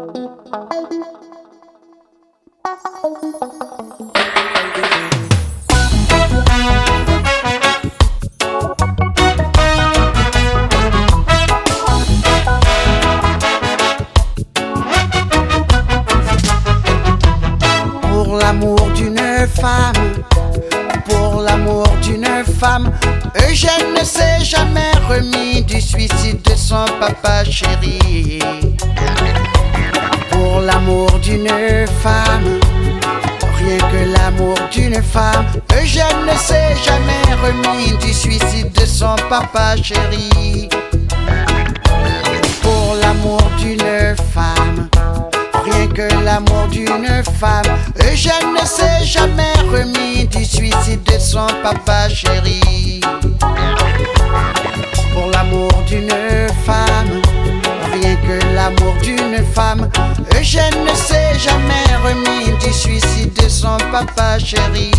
Pour l'amour d'une femme, pour l'amour d'une femme, Eugène ne s'est jamais remis du suicide de son papa chéri. Pour l'amour d'une femme, rien que l'amour d'une femme, Eugène ne s'est jamais remis du suicide de son papa chéri. Pour l'amour d'une femme, rien que l'amour d'une femme, Eugène ne s'est jamais remis du suicide de son papa chéri. l'amour d'une femme. Eugène ne s'est jamais remis du suicide de son papa chéri.